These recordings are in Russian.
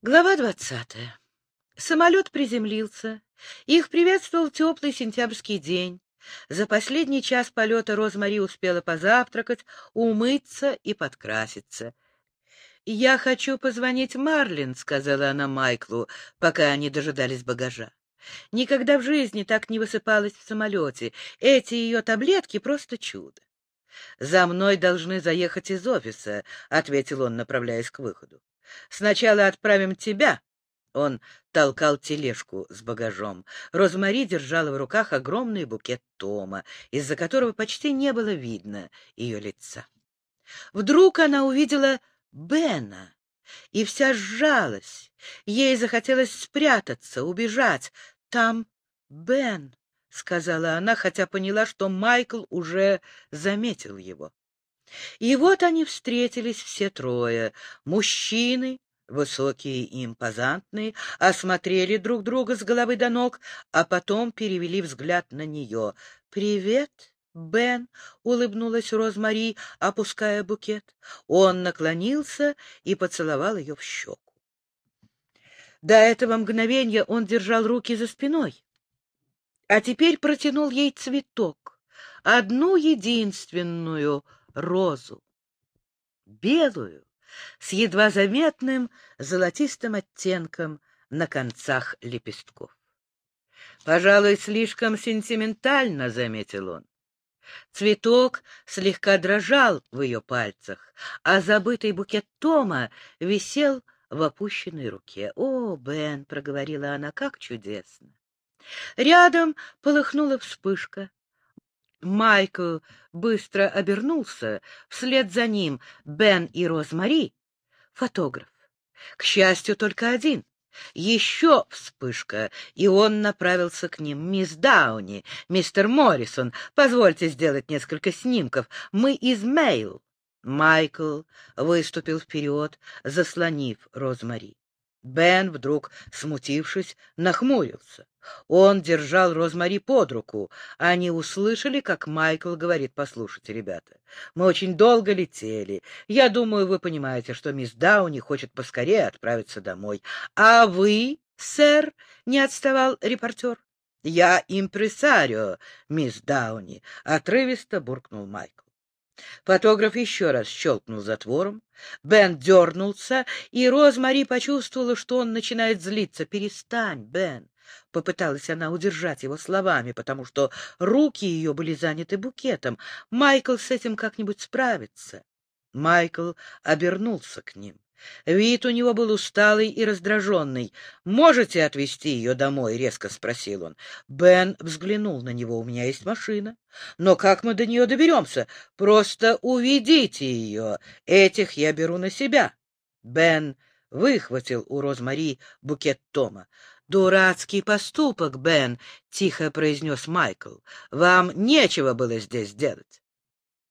Глава двадцатая. Самолет приземлился. Их приветствовал теплый сентябрьский день. За последний час полета Розмари успела позавтракать, умыться и подкраситься. «Я хочу позвонить Марлин», — сказала она Майклу, пока они дожидались багажа. Никогда в жизни так не высыпалась в самолете. Эти ее таблетки — просто чудо. «За мной должны заехать из офиса», — ответил он, направляясь к выходу. «Сначала отправим тебя». Он толкал тележку с багажом. Розмари держала в руках огромный букет Тома, из-за которого почти не было видно ее лица. Вдруг она увидела Бена и вся сжалась. Ей захотелось спрятаться, убежать. Там Бен, — сказала она, хотя поняла, что Майкл уже заметил его. И вот они встретились все трое. Мужчины, высокие и импозантные, осмотрели друг друга с головы до ног, а потом перевели взгляд на нее. «Привет, Бен!» — улыбнулась Розмари, опуская букет. Он наклонился и поцеловал ее в щеку. До этого мгновения он держал руки за спиной, а теперь протянул ей цветок, одну единственную розу, белую, с едва заметным золотистым оттенком на концах лепестков. «Пожалуй, слишком сентиментально», — заметил он. Цветок слегка дрожал в ее пальцах, а забытый букет Тома висел в опущенной руке. «О, Бен!» — проговорила она, — «как чудесно!» Рядом полыхнула вспышка. Майкл быстро обернулся, вслед за ним Бен и Розмари, фотограф. К счастью, только один. Еще вспышка, и он направился к ним. «Мисс Дауни, мистер Моррисон, позвольте сделать несколько снимков. Мы из Мейл». Майкл выступил вперед, заслонив Розмари. Бен, вдруг смутившись, нахмурился. Он держал Розмари под руку. Они услышали, как Майкл говорит, «Послушайте, ребята, мы очень долго летели. Я думаю, вы понимаете, что мисс Дауни хочет поскорее отправиться домой. А вы, сэр, — не отставал репортер, — я импресарио, мисс Дауни, — отрывисто буркнул Майкл. Фотограф еще раз щелкнул затвором. Бен дернулся, и Розмари почувствовала, что он начинает злиться. «Перестань, Бен!» — попыталась она удержать его словами, потому что руки ее были заняты букетом. Майкл с этим как-нибудь справится. Майкл обернулся к ним. Вид у него был усталый и раздраженный. «Можете отвезти ее домой?» — резко спросил он. Бен взглянул на него. «У меня есть машина. Но как мы до нее доберемся? Просто уведите ее. Этих я беру на себя». Бен выхватил у Розмари букет Тома. «Дурацкий поступок, Бен», — тихо произнес Майкл. «Вам нечего было здесь делать».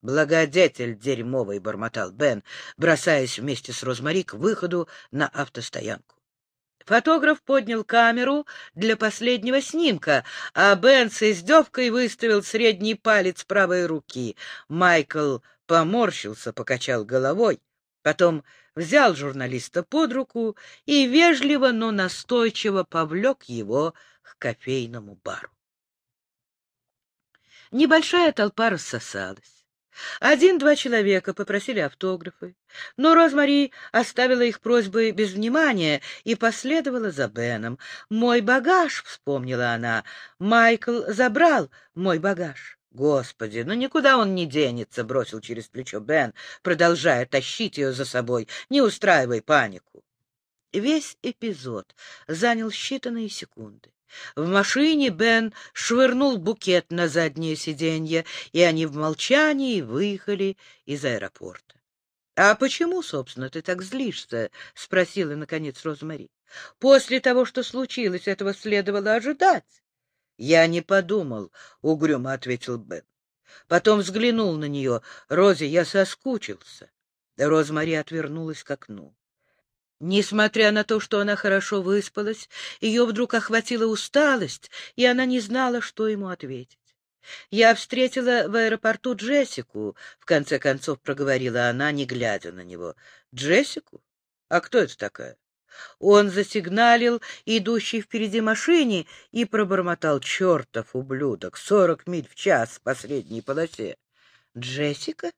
«Благодетель дерьмовый!» — бормотал Бен, бросаясь вместе с Розмари к выходу на автостоянку. Фотограф поднял камеру для последнего снимка, а Бен с издевкой выставил средний палец правой руки. Майкл поморщился, покачал головой, потом взял журналиста под руку и вежливо, но настойчиво повлек его к кофейному бару. Небольшая толпа рассосалась. Один-два человека попросили автографы, но Розмари оставила их просьбы без внимания и последовала за Беном. «Мой багаж», — вспомнила она, — «Майкл забрал мой багаж». «Господи, ну никуда он не денется», — бросил через плечо Бен, продолжая тащить ее за собой. «Не устраивай панику». Весь эпизод занял считанные секунды. В машине Бен швырнул букет на заднее сиденье, и они в молчании выехали из аэропорта. — А почему, собственно, ты так злишься? — спросила, наконец, Розмари. — После того, что случилось, этого следовало ожидать. — Я не подумал, — угрюмо ответил Бен. Потом взглянул на нее. — Рози, я соскучился. Розмари отвернулась к окну. Несмотря на то, что она хорошо выспалась, ее вдруг охватила усталость, и она не знала, что ему ответить. «Я встретила в аэропорту Джессику», — в конце концов проговорила она, не глядя на него. «Джессику? А кто это такая?» Он засигналил идущей впереди машине и пробормотал чертов ублюдок, сорок миль в час по средней полосе. «Джессика?» —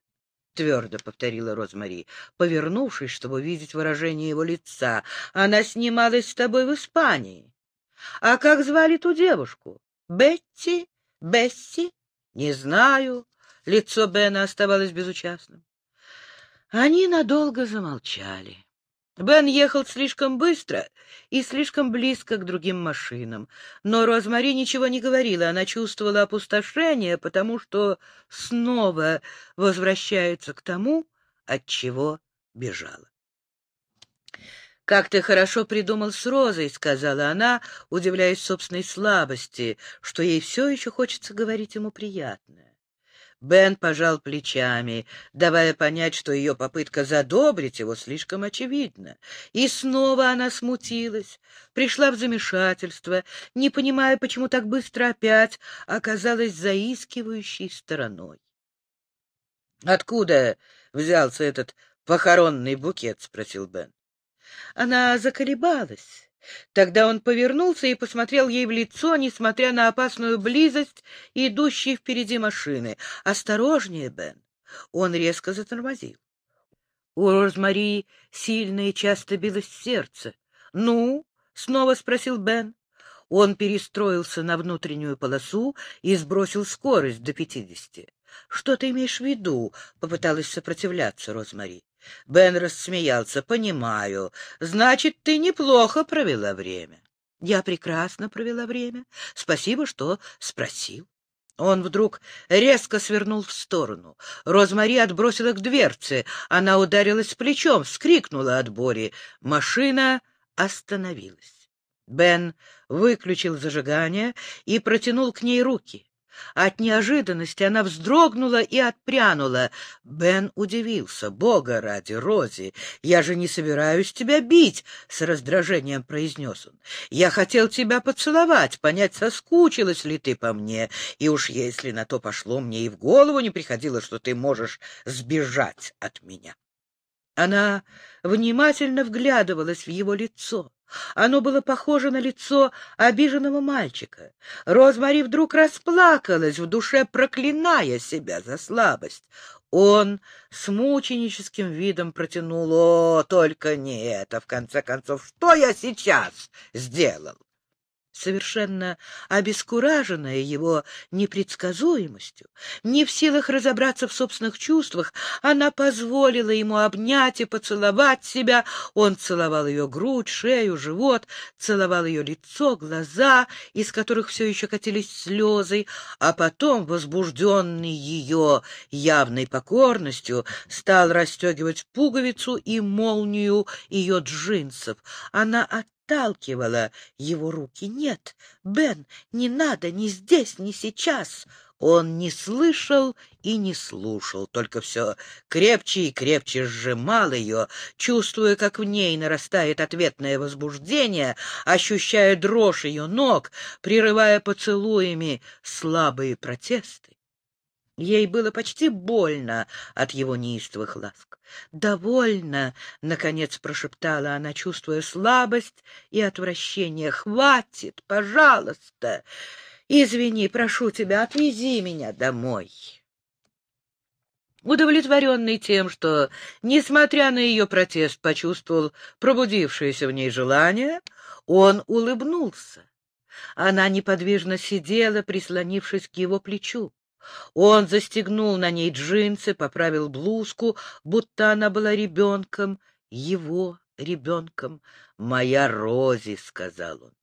твердо повторила Розмари, повернувшись, чтобы видеть выражение его лица. «Она снималась с тобой в Испании. А как звали ту девушку? Бетти? Бесси? Не знаю». Лицо Бена оставалось безучастным. Они надолго замолчали. Бен ехал слишком быстро и слишком близко к другим машинам. Но Розмари ничего не говорила, она чувствовала опустошение, потому что снова возвращается к тому, от чего бежала. «Как ты хорошо придумал с Розой», — сказала она, удивляясь собственной слабости, что ей все еще хочется говорить ему приятное. Бен пожал плечами, давая понять, что ее попытка задобрить его слишком очевидна. И снова она смутилась, пришла в замешательство, не понимая, почему так быстро опять оказалась заискивающей стороной. — Откуда взялся этот похоронный букет? — спросил Бен. Она заколебалась Тогда он повернулся и посмотрел ей в лицо, несмотря на опасную близость идущей впереди машины. «Осторожнее, Бен!» Он резко затормозил. У Розмари сильно и часто билось сердце. «Ну?» — снова спросил Бен. Он перестроился на внутреннюю полосу и сбросил скорость до пятидесяти. «Что ты имеешь в виду?» — попыталась сопротивляться Розмари. Бен рассмеялся. «Понимаю. Значит, ты неплохо провела время». «Я прекрасно провела время. Спасибо, что спросил». Он вдруг резко свернул в сторону. Розмари отбросила к дверце. Она ударилась плечом, вскрикнула от боли. Машина остановилась. Бен выключил зажигание и протянул к ней руки. От неожиданности она вздрогнула и отпрянула. Бен удивился. «Бога ради, Рози, я же не собираюсь тебя бить!» — с раздражением произнес он. «Я хотел тебя поцеловать, понять, соскучилась ли ты по мне, и уж если на то пошло, мне и в голову не приходило, что ты можешь сбежать от меня». Она внимательно вглядывалась в его лицо. Оно было похоже на лицо обиженного мальчика. Розмари вдруг расплакалась, в душе проклиная себя за слабость. Он с мученическим видом протянул, «О, только не это, в конце концов, что я сейчас сделал?» Совершенно обескураженная его непредсказуемостью, не в силах разобраться в собственных чувствах, она позволила ему обнять и поцеловать себя. Он целовал ее грудь, шею, живот, целовал ее лицо, глаза, из которых все еще катились слезы, а потом, возбужденный ее явной покорностью, стал расстегивать пуговицу и молнию ее джинсов. Она от отталкивала его руки. «Нет, Бен, не надо, ни здесь, ни сейчас!» Он не слышал и не слушал, только все крепче и крепче сжимал ее, чувствуя, как в ней нарастает ответное возбуждение, ощущая дрожь ее ног, прерывая поцелуями слабые протесты. Ей было почти больно от его неистовых ласк. «Довольно!» — наконец прошептала она, чувствуя слабость и отвращение. «Хватит, пожалуйста! Извини, прошу тебя, отвези меня домой!» Удовлетворенный тем, что, несмотря на ее протест, почувствовал пробудившееся в ней желание, он улыбнулся. Она неподвижно сидела, прислонившись к его плечу. Он застегнул на ней джинсы, поправил блузку, будто она была ребенком, его ребенком. «Моя Рози», — сказал он.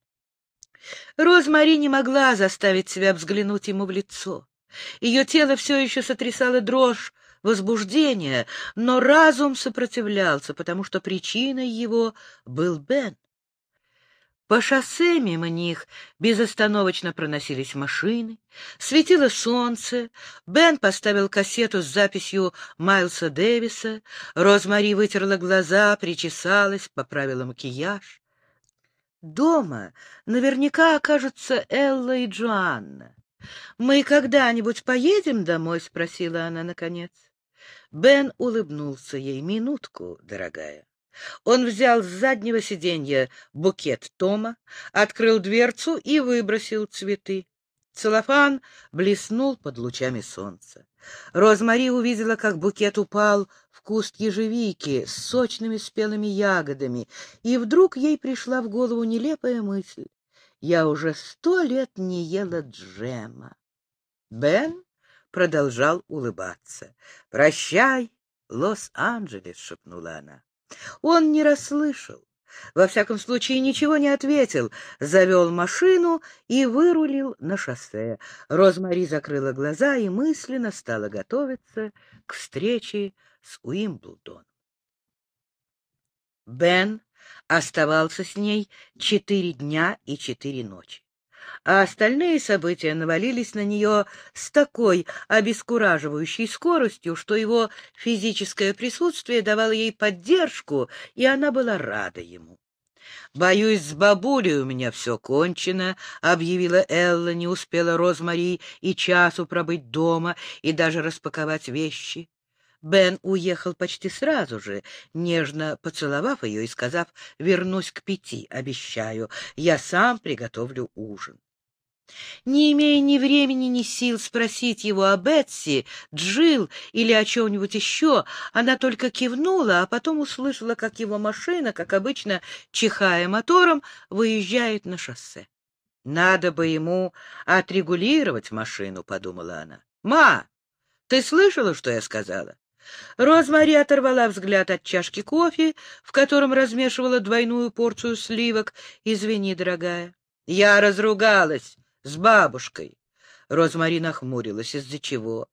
Розмари не могла заставить себя взглянуть ему в лицо. Ее тело все еще сотрясало дрожь, возбуждение, но разум сопротивлялся, потому что причиной его был Бен. По шоссе мимо них безостановочно проносились машины, светило солнце, Бен поставил кассету с записью Майлса Дэвиса, Розмари вытерла глаза, причесалась, поправила макияж. Дома наверняка окажутся Элла и Джоанна. «Мы когда-нибудь поедем домой?» — спросила она наконец. Бен улыбнулся ей. «Минутку, дорогая». Он взял с заднего сиденья букет Тома, открыл дверцу и выбросил цветы. Целлофан блеснул под лучами солнца. Розмари увидела, как букет упал в куст ежевики с сочными спелыми ягодами, и вдруг ей пришла в голову нелепая мысль. «Я уже сто лет не ела джема». Бен продолжал улыбаться. «Прощай, Лос-Анджелес», — шепнула она. Он не расслышал. Во всяком случае, ничего не ответил, завел машину и вырулил на шоссе. Розмари закрыла глаза и мысленно стала готовиться к встрече с Уимблдоном. Бен оставался с ней четыре дня и четыре ночи а остальные события навалились на нее с такой обескураживающей скоростью, что его физическое присутствие давало ей поддержку, и она была рада ему. «Боюсь, с бабулей у меня все кончено», — объявила Элла, не успела Розмари и часу пробыть дома, и даже распаковать вещи. Бен уехал почти сразу же, нежно поцеловав ее и сказав, «Вернусь к пяти, обещаю, я сам приготовлю ужин». Не имея ни времени, ни сил спросить его о Бетси, Джил или о чем-нибудь еще, она только кивнула, а потом услышала, как его машина, как обычно, чихая мотором, выезжает на шоссе. «Надо бы ему отрегулировать машину», — подумала она. «Ма, ты слышала, что я сказала?» Розмари оторвала взгляд от чашки кофе, в котором размешивала двойную порцию сливок. «Извини, дорогая». «Я разругалась с бабушкой». Розмари нахмурилась. «Из-за чего?»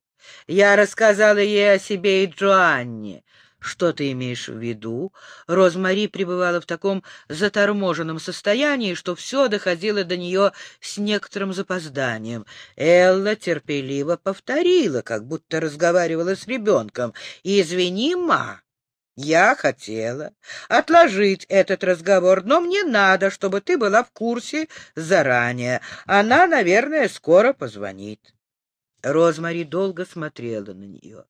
«Я рассказала ей о себе и Джоанне. Что ты имеешь в виду? Розмари пребывала в таком заторможенном состоянии, что все доходило до нее с некоторым запозданием. Элла терпеливо повторила, как будто разговаривала с ребенком. «Извини, ма, я хотела отложить этот разговор, но мне надо, чтобы ты была в курсе заранее. Она, наверное, скоро позвонит». Розмари долго смотрела на нее,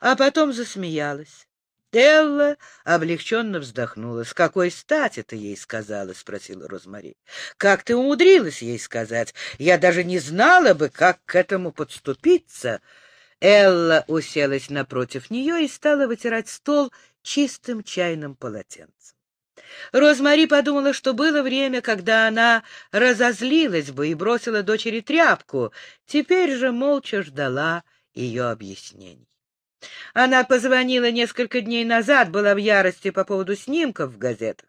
а потом засмеялась. Телла облегченно вздохнула. — С какой стати ты ей сказала? — спросила Розмари. — Как ты умудрилась ей сказать? Я даже не знала бы, как к этому подступиться. Элла уселась напротив нее и стала вытирать стол чистым чайным полотенцем. Розмари подумала, что было время, когда она разозлилась бы и бросила дочери тряпку. Теперь же молча ждала ее объяснений. Она позвонила несколько дней назад, была в ярости по поводу снимков в газетах.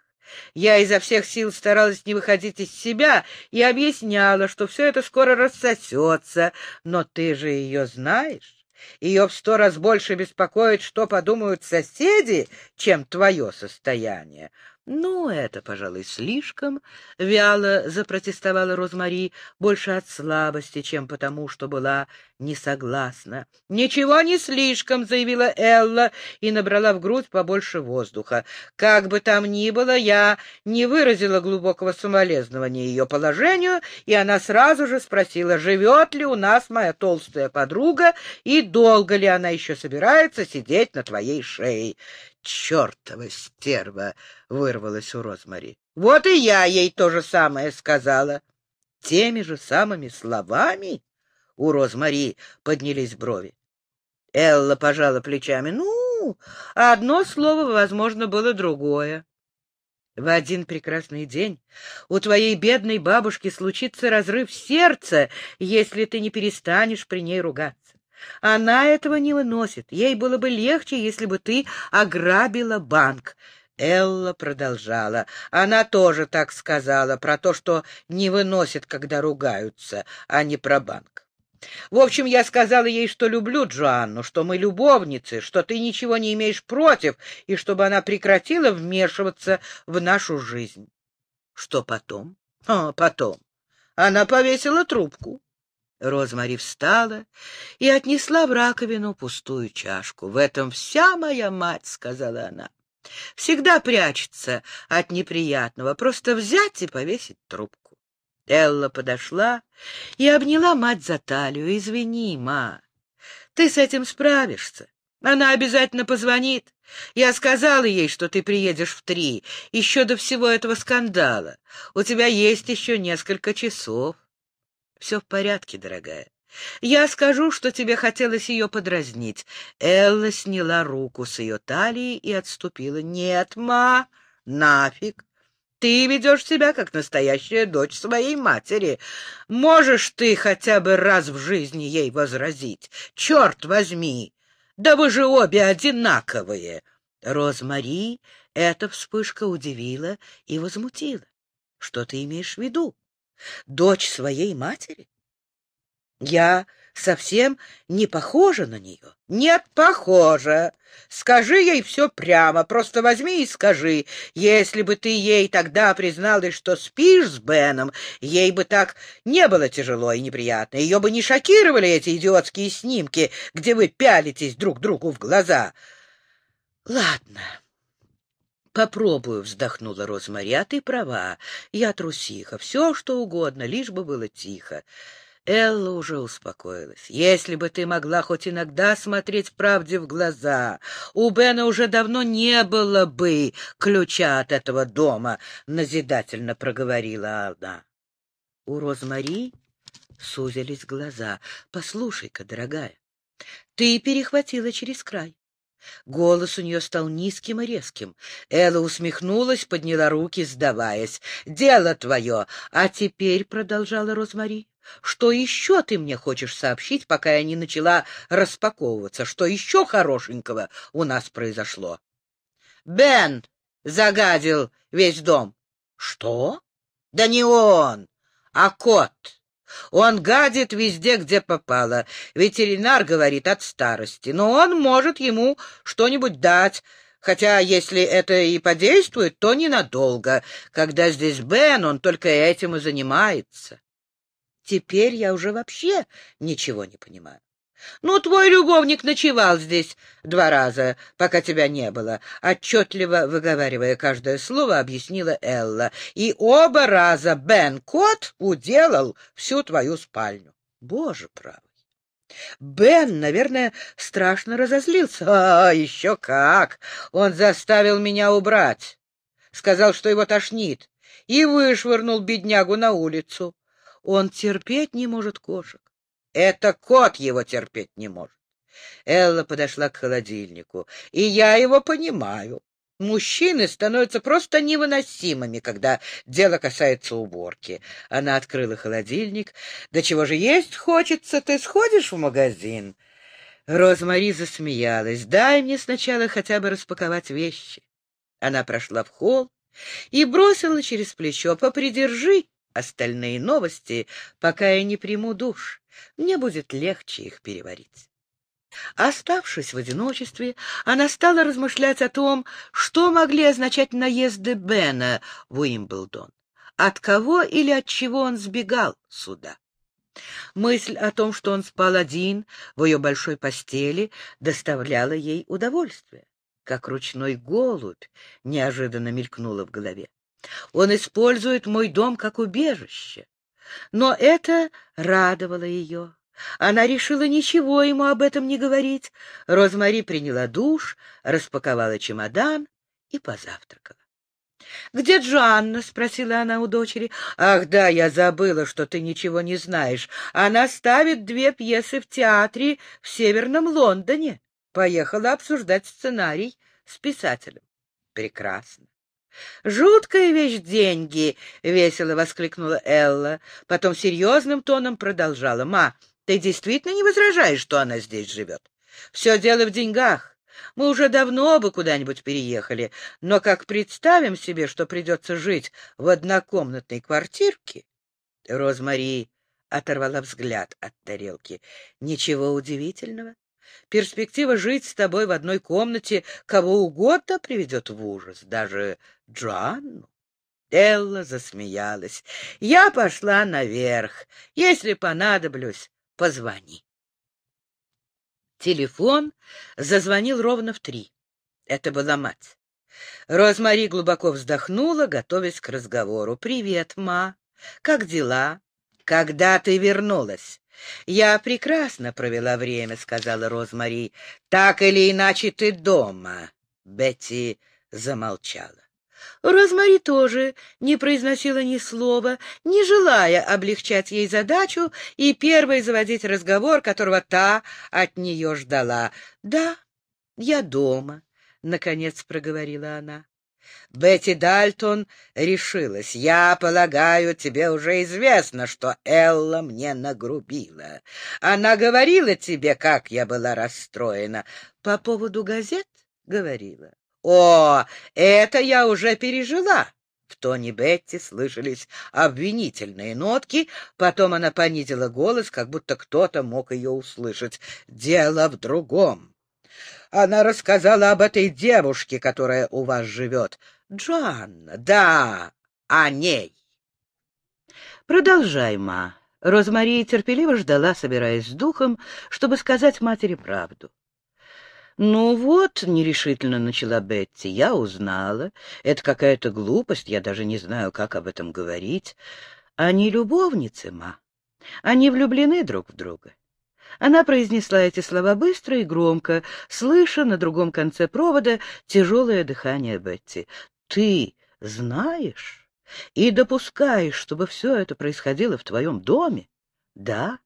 Я изо всех сил старалась не выходить из себя и объясняла, что все это скоро рассосется, но ты же ее знаешь. Ее в сто раз больше беспокоит, что подумают соседи, чем твое состояние. «Ну, это, пожалуй, слишком», — вяло запротестовала Розмари, больше от слабости, чем потому, что была не согласна. «Ничего не слишком», — заявила Элла и набрала в грудь побольше воздуха. «Как бы там ни было, я не выразила глубокого соболезнования ее положению, и она сразу же спросила, живет ли у нас моя толстая подруга и долго ли она еще собирается сидеть на твоей шее чертова стерва!» — вырвалась у Розмари. «Вот и я ей то же самое сказала». «Теми же самыми словами?» — у Розмари поднялись брови. Элла пожала плечами. «Ну, одно слово, возможно, было другое». В один прекрасный день у твоей бедной бабушки случится разрыв сердца, если ты не перестанешь при ней ругаться. Она этого не выносит. Ей было бы легче, если бы ты ограбила банк. Элла продолжала. Она тоже так сказала, про то, что не выносит, когда ругаются, а не про банк. В общем, я сказала ей, что люблю Джоанну, что мы любовницы, что ты ничего не имеешь против, и чтобы она прекратила вмешиваться в нашу жизнь. Что потом? А, потом. Она повесила трубку. Розмари встала и отнесла в раковину пустую чашку. «В этом вся моя мать», — сказала она. «Всегда прячется от неприятного, просто взять и повесить трубку». Элла подошла и обняла мать за талию. «Извини, ма, ты с этим справишься. Она обязательно позвонит. Я сказала ей, что ты приедешь в три, еще до всего этого скандала. У тебя есть еще несколько часов. Все в порядке, дорогая. Я скажу, что тебе хотелось ее подразнить. Элла сняла руку с ее талии и отступила. Нет, ма, нафиг. Ты ведешь себя, как настоящая дочь своей матери. Можешь ты хотя бы раз в жизни ей возразить? Черт возьми! Да вы же обе одинаковые!» Розмари эта вспышка удивила и возмутила. «Что ты имеешь в виду? Дочь своей матери? Я совсем не похожа на нее. Нет, похожа. Скажи ей все прямо, просто возьми и скажи. Если бы ты ей тогда призналась, что спишь с Беном, ей бы так не было тяжело и неприятно. Ее бы не шокировали эти идиотские снимки, где вы пялитесь друг другу в глаза. Ладно. «Попробую», — вздохнула Розмари, — «а ты права. Я трусиха. Все, что угодно, лишь бы было тихо». Элла уже успокоилась. «Если бы ты могла хоть иногда смотреть правде в глаза, у Бена уже давно не было бы ключа от этого дома», — назидательно проговорила она. У Розмари сузились глаза. «Послушай-ка, дорогая, ты перехватила через край. Голос у нее стал низким и резким. Элла усмехнулась, подняла руки, сдаваясь. «Дело твое! А теперь, — продолжала Розмари, — что еще ты мне хочешь сообщить, пока я не начала распаковываться? Что еще хорошенького у нас произошло?» «Бен загадил весь дом». «Что?» «Да не он, а кот». Он гадит везде, где попало. Ветеринар говорит от старости, но он может ему что-нибудь дать, хотя если это и подействует, то ненадолго. Когда здесь Бен, он только этим и занимается. Теперь я уже вообще ничего не понимаю. Ну, твой любовник ночевал здесь два раза, пока тебя не было, отчетливо выговаривая каждое слово, объяснила Элла. И оба раза Бен Кот уделал всю твою спальню. Боже правый! Бен, наверное, страшно разозлился. А, еще как! Он заставил меня убрать. Сказал, что его тошнит, и вышвырнул беднягу на улицу. Он терпеть не может кошек. Это кот его терпеть не может. Элла подошла к холодильнику. И я его понимаю. Мужчины становятся просто невыносимыми, когда дело касается уборки. Она открыла холодильник. «Да чего же есть хочется? Ты сходишь в магазин?» Розмари засмеялась. «Дай мне сначала хотя бы распаковать вещи». Она прошла в холл и бросила через плечо. «Попридержи остальные новости, пока я не приму душ. Мне будет легче их переварить. Оставшись в одиночестве, она стала размышлять о том, что могли означать наезды Бена в Уимблдон. От кого или от чего он сбегал сюда? Мысль о том, что он спал один в ее большой постели, доставляла ей удовольствие. Как ручной голубь неожиданно мелькнула в голове. Он использует мой дом как убежище. Но это радовало ее. Она решила ничего ему об этом не говорить. Розмари приняла душ, распаковала чемодан и позавтракала. — Где Джанна? — спросила она у дочери. — Ах да, я забыла, что ты ничего не знаешь. Она ставит две пьесы в театре в Северном Лондоне. Поехала обсуждать сценарий с писателем. — Прекрасно. «Жуткая вещь деньги!» — весело воскликнула Элла. Потом серьезным тоном продолжала. «Ма, ты действительно не возражаешь, что она здесь живет? Все дело в деньгах. Мы уже давно бы куда-нибудь переехали, но как представим себе, что придется жить в однокомнатной квартирке...» Розмари оторвала взгляд от тарелки. «Ничего удивительного. Перспектива жить с тобой в одной комнате кого угодно приведет в ужас, даже Джоанну. Элла засмеялась. Я пошла наверх. Если понадоблюсь, позвони. Телефон зазвонил ровно в три. Это была мать. Розмари глубоко вздохнула, готовясь к разговору. «Привет, ма. Как дела? Когда ты вернулась?» «Я прекрасно провела время», — сказала Розмари. «Так или иначе ты дома». Бетти замолчала. Розмари тоже не произносила ни слова, не желая облегчать ей задачу и первой заводить разговор, которого та от нее ждала. «Да, я дома», — наконец проговорила она. Бетти Дальтон решилась. «Я полагаю, тебе уже известно, что Элла мне нагрубила. Она говорила тебе, как я была расстроена. По поводу газет?» — говорила. «О, это я уже пережила!» В тоне Бетти слышались обвинительные нотки, потом она понизила голос, как будто кто-то мог ее услышать. «Дело в другом. Она рассказала об этой девушке, которая у вас живет. Джоанна, да, о ней». «Продолжай, ма». Розмари терпеливо ждала, собираясь с духом, чтобы сказать матери правду. «Ну вот», — нерешительно начала Бетти, — «я узнала. Это какая-то глупость, я даже не знаю, как об этом говорить. Они любовницы, ма. Они влюблены друг в друга». Она произнесла эти слова быстро и громко, слыша на другом конце провода тяжелое дыхание Бетти. «Ты знаешь и допускаешь, чтобы все это происходило в твоем доме?» «Да,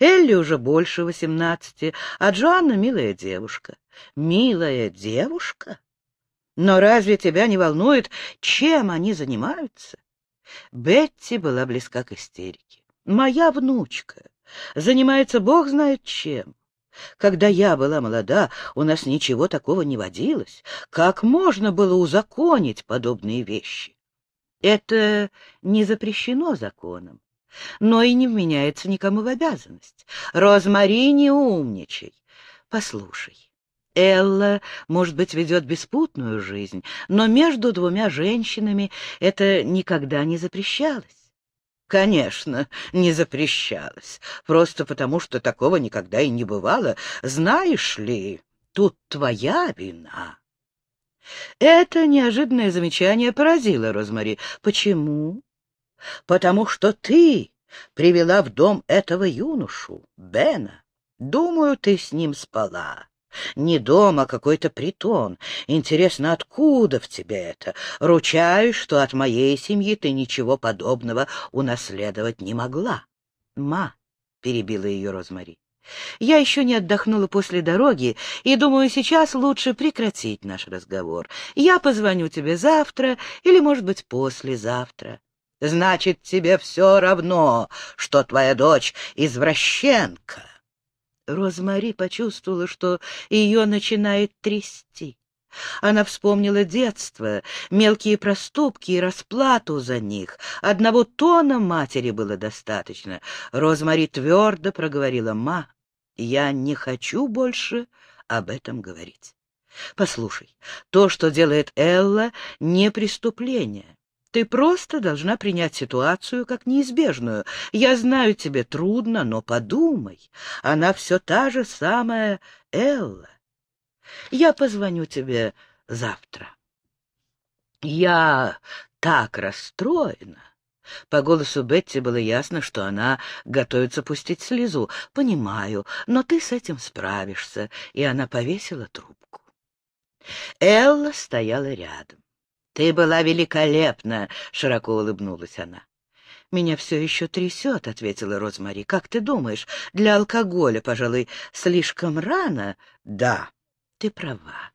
Элли уже больше восемнадцати, а Джоанна — милая девушка. Милая девушка? Но разве тебя не волнует, чем они занимаются? Бетти была близка к истерике. Моя внучка занимается бог знает чем. Когда я была молода, у нас ничего такого не водилось. Как можно было узаконить подобные вещи? Это не запрещено законом но и не вменяется никому в обязанность. Розмари, не умничай. Послушай, Элла, может быть, ведет беспутную жизнь, но между двумя женщинами это никогда не запрещалось. Конечно, не запрещалось, просто потому что такого никогда и не бывало. Знаешь ли, тут твоя вина. Это неожиданное замечание поразило Розмари. Почему? Потому что ты привела в дом этого юношу, Бена. Думаю, ты с ним спала. Не дом, а какой-то притон. Интересно, откуда в тебе это? Ручаюсь, что от моей семьи ты ничего подобного унаследовать не могла. Ма, — перебила ее Розмари, — я еще не отдохнула после дороги, и думаю, сейчас лучше прекратить наш разговор. Я позвоню тебе завтра или, может быть, послезавтра. Значит, тебе все равно, что твоя дочь извращенка. Розмари почувствовала, что ее начинает трясти. Она вспомнила детство, мелкие проступки и расплату за них. Одного тона матери было достаточно. Розмари твердо проговорила, «Ма, я не хочу больше об этом говорить. Послушай, то, что делает Элла, не преступление. Ты просто должна принять ситуацию как неизбежную. Я знаю, тебе трудно, но подумай. Она все та же самая Элла. Я позвоню тебе завтра. Я так расстроена. По голосу Бетти было ясно, что она готовится пустить слезу. «Понимаю, но ты с этим справишься». И она повесила трубку. Элла стояла рядом. «Ты была великолепна!» — широко улыбнулась она. «Меня все еще трясет», — ответила Розмари. «Как ты думаешь, для алкоголя, пожалуй, слишком рано?» «Да, ты права.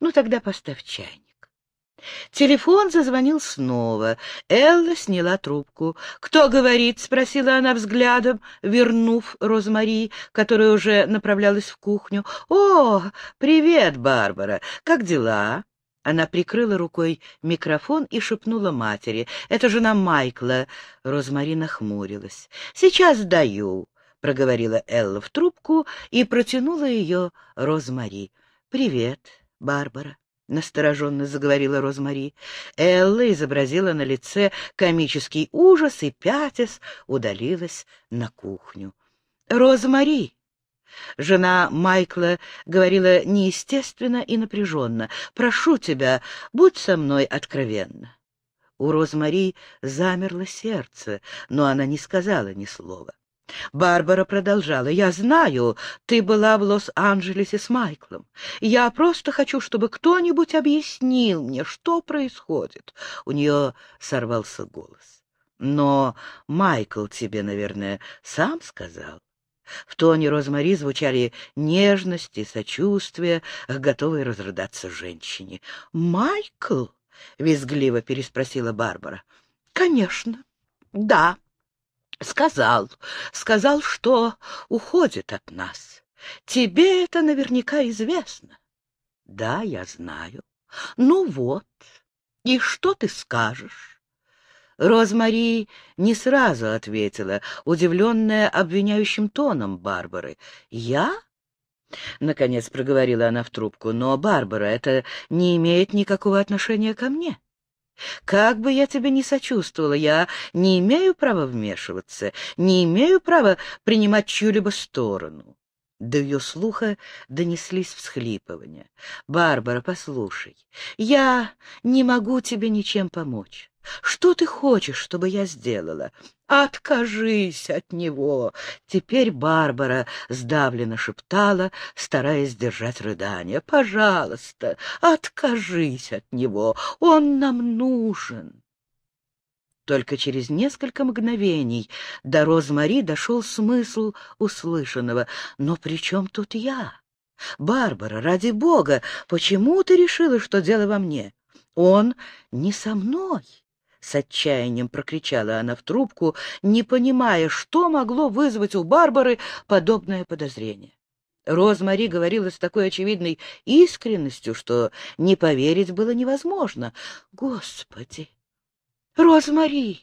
Ну, тогда поставь чайник». Телефон зазвонил снова. Элла сняла трубку. «Кто говорит?» — спросила она взглядом, вернув Розмари, которая уже направлялась в кухню. «О, привет, Барбара! Как дела?» Она прикрыла рукой микрофон и шепнула матери. «Это жена Майкла». Розмарина хмурилась. «Сейчас даю», — проговорила Элла в трубку и протянула ее Розмари. «Привет, Барбара». — настороженно заговорила Розмари. Элла изобразила на лице комический ужас и, пятясь, удалилась на кухню. — Розмари! Жена Майкла говорила неестественно и напряженно. «Прошу тебя, будь со мной откровенна». У Розмари замерло сердце, но она не сказала ни слова. Барбара продолжала. «Я знаю, ты была в Лос-Анджелесе с Майклом. Я просто хочу, чтобы кто-нибудь объяснил мне, что происходит». У нее сорвался голос. «Но Майкл тебе, наверное, сам сказал?» В тоне Розмари звучали нежность и сочувствие, готовые разрыдаться женщине. «Майкл?» — визгливо переспросила Барбара. «Конечно, да». Сказал, сказал, что уходит от нас. Тебе это наверняка известно. Да, я знаю. Ну вот, и что ты скажешь? Розмари не сразу ответила, удивленная обвиняющим тоном Барбары. «Я?» — наконец проговорила она в трубку. «Но, Барбара, это не имеет никакого отношения ко мне. Как бы я тебе не сочувствовала, я не имею права вмешиваться, не имею права принимать чью-либо сторону. До ее слуха донеслись всхлипывания. «Барбара, послушай, я не могу тебе ничем помочь. Что ты хочешь, чтобы я сделала? Откажись от него!» Теперь Барбара сдавленно шептала, стараясь держать рыдание. «Пожалуйста, откажись от него! Он нам нужен!» Только через несколько мгновений до Розмари дошел смысл услышанного. «Но при чем тут я?» «Барбара, ради бога, почему ты решила, что дело во мне? Он не со мной!» С отчаянием прокричала она в трубку, не понимая, что могло вызвать у Барбары подобное подозрение. Розмари говорила с такой очевидной искренностью, что не поверить было невозможно. «Господи! Розмари!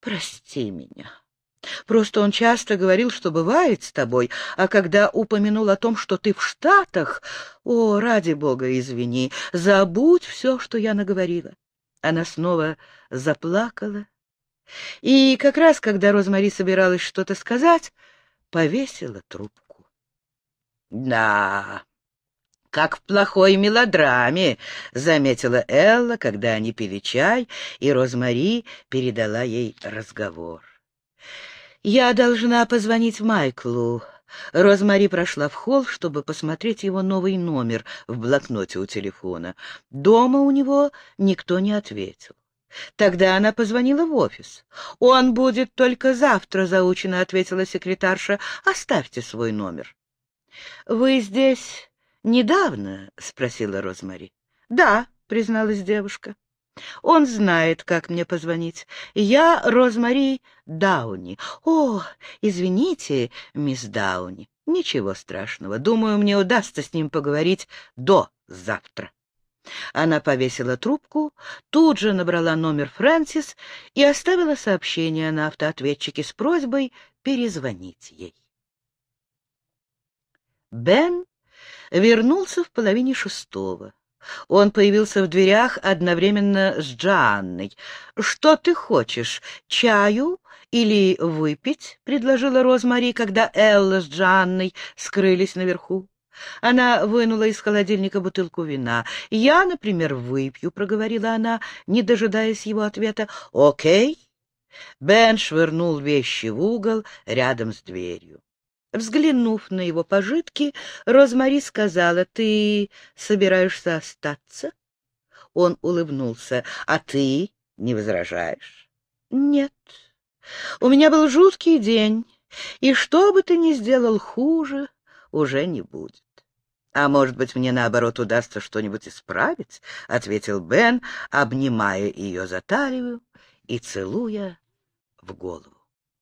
Прости меня!» Просто он часто говорил, что бывает с тобой, а когда упомянул о том, что ты в Штатах, о, ради бога, извини, забудь все, что я наговорила. Она снова заплакала. И как раз, когда Розмари собиралась что-то сказать, повесила трубку. — Да, как в плохой мелодраме, — заметила Элла, когда они пили чай, и Розмари передала ей разговор. — Я должна позвонить Майклу. Розмари прошла в холл, чтобы посмотреть его новый номер в блокноте у телефона. Дома у него никто не ответил. Тогда она позвонила в офис. «Он будет только завтра», — заучено ответила секретарша. «Оставьте свой номер». «Вы здесь недавно?» — спросила Розмари. «Да», — призналась девушка. Он знает, как мне позвонить. Я Розмари Дауни. О, извините, мисс Дауни. Ничего страшного. Думаю, мне удастся с ним поговорить до завтра. Она повесила трубку, тут же набрала номер Фрэнсис и оставила сообщение на автоответчике с просьбой перезвонить ей. Бен вернулся в половине шестого. Он появился в дверях одновременно с Джанной. «Что ты хочешь, чаю или выпить?» — предложила Розмари, когда Элла с Джанной скрылись наверху. Она вынула из холодильника бутылку вина. «Я, например, выпью», — проговорила она, не дожидаясь его ответа. «Окей». Бен швырнул вещи в угол рядом с дверью. Взглянув на его пожитки, Розмари сказала, «Ты собираешься остаться?» Он улыбнулся. «А ты не возражаешь?» «Нет. У меня был жуткий день, и что бы ты ни сделал хуже, уже не будет». «А может быть, мне, наоборот, удастся что-нибудь исправить?» — ответил Бен, обнимая ее за талию и целуя в голову.